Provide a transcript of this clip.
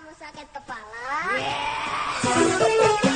kamu sakit kepala. Yeah.